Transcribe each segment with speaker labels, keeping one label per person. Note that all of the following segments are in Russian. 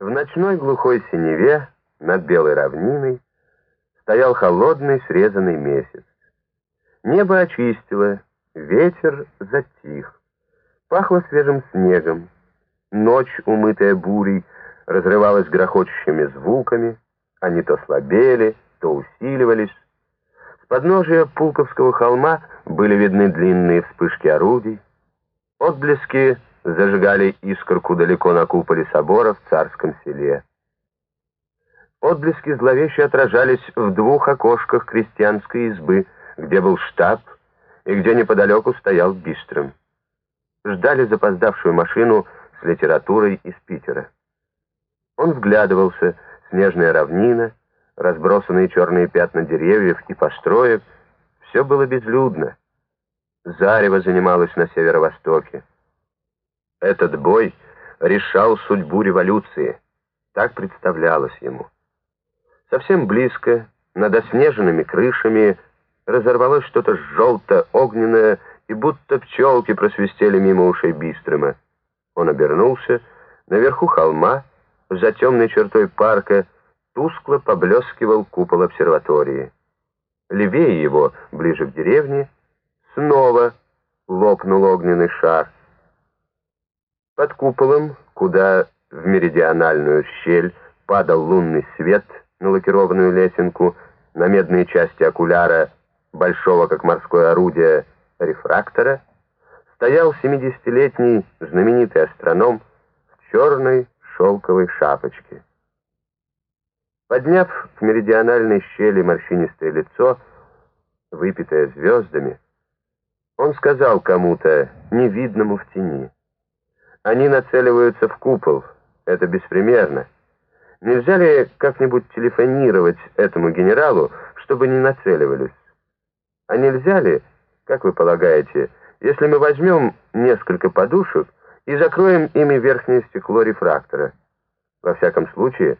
Speaker 1: В ночной глухой синеве над белой равниной стоял холодный срезанный месяц. Небо очистило, ветер затих, пахло свежим снегом. Ночь, умытая бурей, разрывалась грохочущими звуками, они то слабели, то усиливались. С подножия Пулковского холма были видны длинные вспышки орудий, отблески зажигали искорку далеко на куполе собора в царском селе. Отблески зловеще отражались в двух окошках крестьянской избы, где был штаб и где неподалеку стоял Бистрым. Ждали запоздавшую машину с литературой из Питера. Он вглядывался, снежная равнина, разбросанные черные пятна деревьев и построек, все было безлюдно. Зарево занималось на северо-востоке. Этот бой решал судьбу революции. Так представлялось ему. Совсем близко, над оснеженными крышами, разорвалось что-то желто-огненное, и будто пчелки просвистели мимо ушей Бистрема. Он обернулся. Наверху холма, за темной чертой парка, тускло поблескивал купол обсерватории. Левее его, ближе к деревне, снова лопнул огненный шар — под куполом, куда в меридиональную щель падал лунный свет на лакированную лесенку, на медные части окуляра, большого как морское орудие, рефрактора, стоял 70-летний знаменитый астроном в черной шелковой шапочке. Подняв к меридиональной щели морщинистое лицо, выпитое звездами, он сказал кому-то, невидному в тени, они нацеливаются в купол. Это беспримерно. Нельзя ли как-нибудь телефонировать этому генералу, чтобы не нацеливались? А нельзя ли, как вы полагаете, если мы возьмем несколько подушек и закроем ими верхнее стекло рефрактора? Во всяком случае,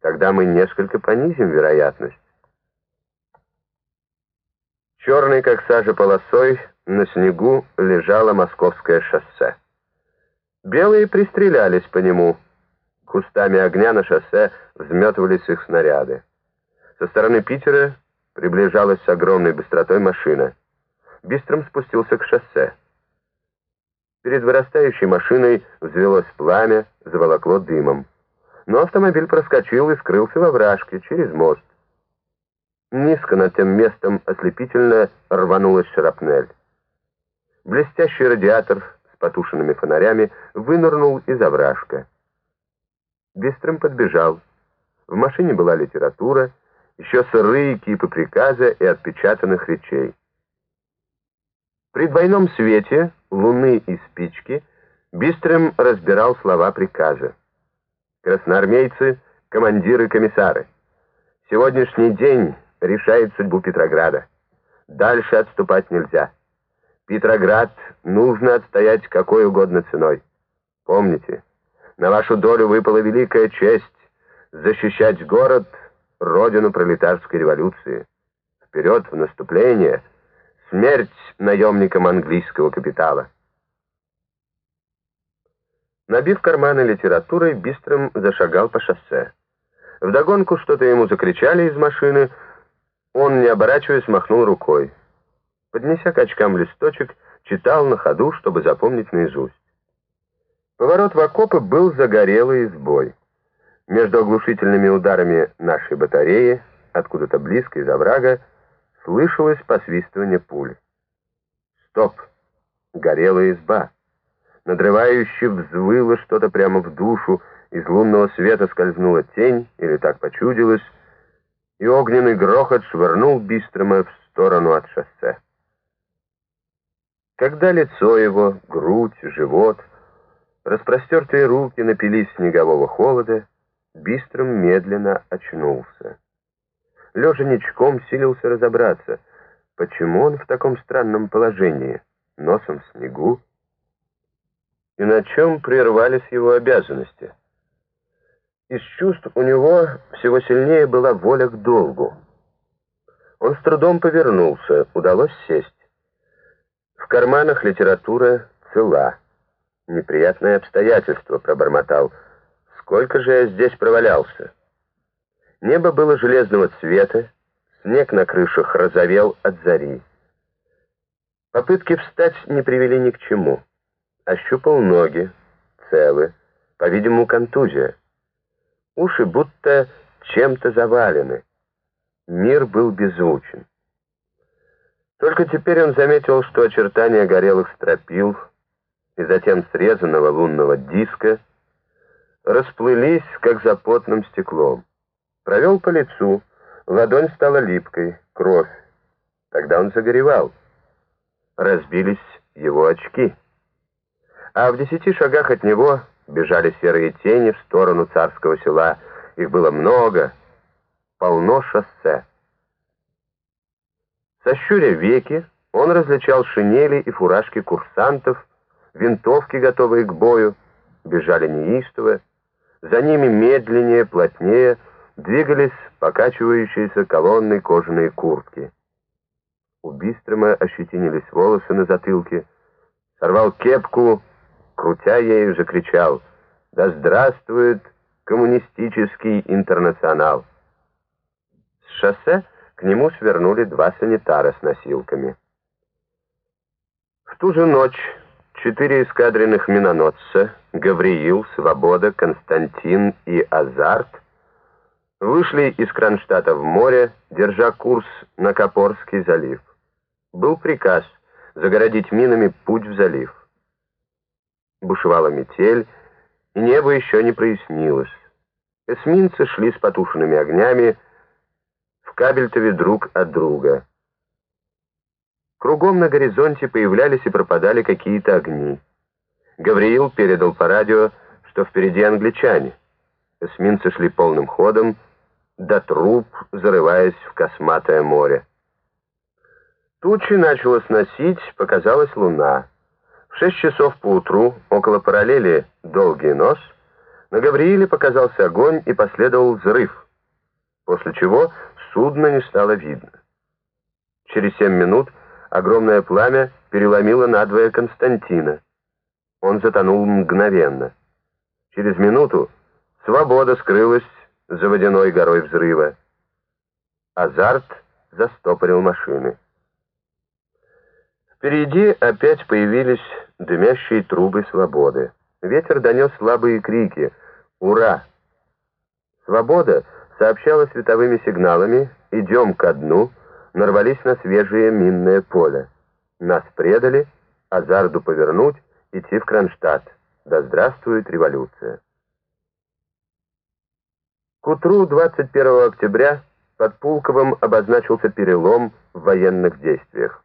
Speaker 1: тогда мы несколько понизим вероятность. Черной, как сажа полосой, на снегу лежало московское шоссе. Белые пристрелялись по нему. Кустами огня на шоссе взметывались их снаряды. Со стороны Питера приближалась с огромной быстротой машина. Бистром спустился к шоссе. Перед вырастающей машиной взвелось пламя, заволокло дымом. Но автомобиль проскочил и скрылся во вражке через мост. Низко над тем местом ослепительно рванулась шрапнель. Блестящий радиатор потушенными фонарями, вынырнул из овражка. Бестрым подбежал. В машине была литература, еще сырые кипы приказа и отпечатанных речей. При двойном свете, луны и спички, Бистрым разбирал слова приказа. Красноармейцы, командиры, комиссары. Сегодняшний день решает судьбу Петрограда. Дальше отступать нельзя. Петроград нужно отстоять какой угодно ценой. Помните, на вашу долю выпала великая честь защищать город, родину пролетарской революции. Вперед в наступление, смерть наемникам английского капитала. Набив карманы литературой, Бистрым зашагал по шоссе. Вдогонку что-то ему закричали из машины, он, не оборачиваясь, махнул рукой. Поднеся к очкам листочек, читал на ходу, чтобы запомнить наизусть. Поворот в окопы был загорелый избой. Между оглушительными ударами нашей батареи, откуда-то близко из оврага, слышалось посвистывание пуль. Стоп! Горела изба. Надрывающе взвыло что-то прямо в душу, из лунного света скользнула тень, или так почудилось, и огненный грохот швырнул Бистрома в сторону от шоссе. Когда лицо его, грудь, живот, распростертые руки напились снегового холода, Бистром медленно очнулся. Лежа ничком силился разобраться, почему он в таком странном положении, носом в снегу, и на чем прервались его обязанности. Из чувств у него всего сильнее была воля к долгу. Он с трудом повернулся, удалось сесть. Карманах литература цела. Неприятное обстоятельство, пробормотал. Сколько же я здесь провалялся? Небо было железного цвета, снег на крышах розовел от зари. Попытки встать не привели ни к чему. Ощупал ноги, целы, по-видимому, контузия. Уши будто чем-то завалены. Мир был беззвучен. Только теперь он заметил, что очертания горелых стропил и затем срезанного лунного диска расплылись, как за потным стеклом. Провел по лицу, ладонь стала липкой, кровь. Тогда он загоревал. Разбились его очки. А в десяти шагах от него бежали серые тени в сторону царского села. Их было много, полно шоссе. Сощуря веки, он различал шинели и фуражки курсантов, винтовки, готовые к бою, бежали неистово. За ними медленнее, плотнее двигались покачивающиеся колонны кожаные куртки. У Бистрома ощетинились волосы на затылке. Сорвал кепку, крутя ею, закричал «Да здравствует коммунистический интернационал!» С шоссе к нему свернули два санитара с носилками. В ту же ночь четыре эскадренных миноносца Гавриил, Свобода, Константин и Азарт вышли из Кронштадта в море, держа курс на Копорский залив. Был приказ загородить минами путь в залив. Бушевала метель, и небо еще не прояснилось. Эсминцы шли с потушенными огнями, в кабельтове друг от друга. Кругом на горизонте появлялись и пропадали какие-то огни. Гавриил передал по радио, что впереди англичане. Эсминцы шли полным ходом, до труб, зарываясь в косматое море. Тучи начало сносить, показалась луна. В шесть часов поутру, около параллели «Долгий нос», на Гаврииле показался огонь и последовал взрыв, после чего судно не стало видно. Через семь минут огромное пламя переломило надвое Константина. Он затонул мгновенно. Через минуту свобода скрылась за водяной горой взрыва. Азарт застопорил машины. Впереди опять появились дымящие трубы свободы. Ветер донес слабые крики «Ура!». Свобода сообщала световыми сигналами «Идем ко дну», нарвались на свежее минное поле. Нас предали, Азарду повернуть, идти в Кронштадт. Да здравствует революция! К утру 21 октября под Пулковым обозначился перелом в военных действиях.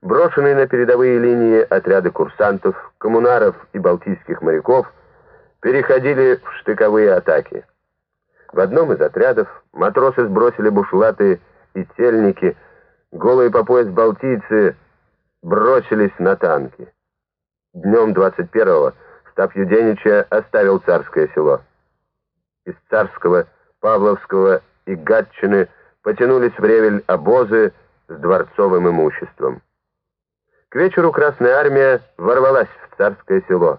Speaker 1: Брошенные на передовые линии отряды курсантов, коммунаров и балтийских моряков переходили в штыковые атаки. В одном из отрядов матросы сбросили бушлаты и тельники, голые по пояс балтийцы бросились на танки. Днем 21-го штаб Юденича оставил царское село. Из царского, Павловского и Гатчины потянулись в Ревель обозы с дворцовым имуществом. К вечеру Красная Армия ворвалась в царское село.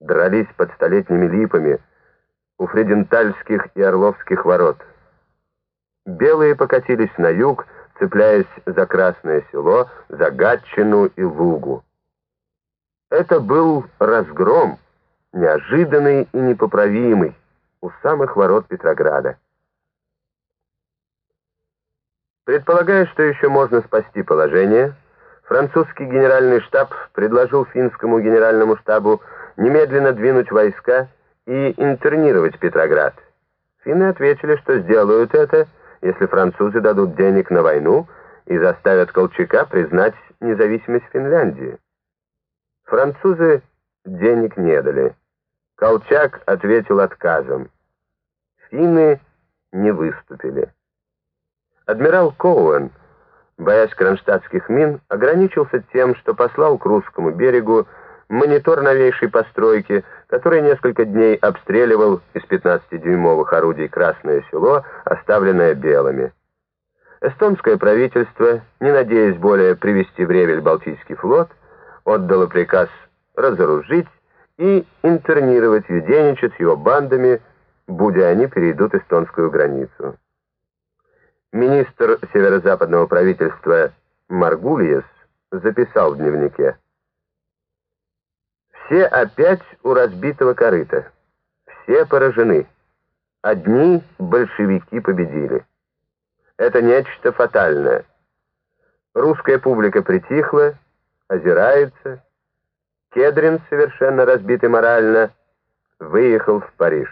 Speaker 1: Дрались под столетними липами, у Фредентальских и Орловских ворот. Белые покатились на юг, цепляясь за Красное Село, за Гатчину и Лугу. Это был разгром, неожиданный и непоправимый, у самых ворот Петрограда. Предполагая, что еще можно спасти положение, французский генеральный штаб предложил финскому генеральному штабу немедленно двинуть войска и интернировать Петроград. Финны ответили, что сделают это, если французы дадут денег на войну и заставят Колчака признать независимость Финляндии. Французы денег не дали. Колчак ответил отказом. Финны не выступили. Адмирал Коуэн, боясь кронштадтских мин, ограничился тем, что послал к русскому берегу монитор новейшей постройки, который несколько дней обстреливал из 15-дюймовых орудий Красное Село, оставленное белыми. Эстонское правительство, не надеясь более привести в Ревель Балтийский флот, отдало приказ разоружить и интернировать Юденича с его бандами, будь они перейдут эстонскую границу. Министр северо-западного правительства Маргульес записал в дневнике «Все опять у разбитого корыта, все поражены, одни большевики победили. Это нечто фатальное. Русская публика притихла, озирается, Кедрин, совершенно разбитый морально, выехал в Париж.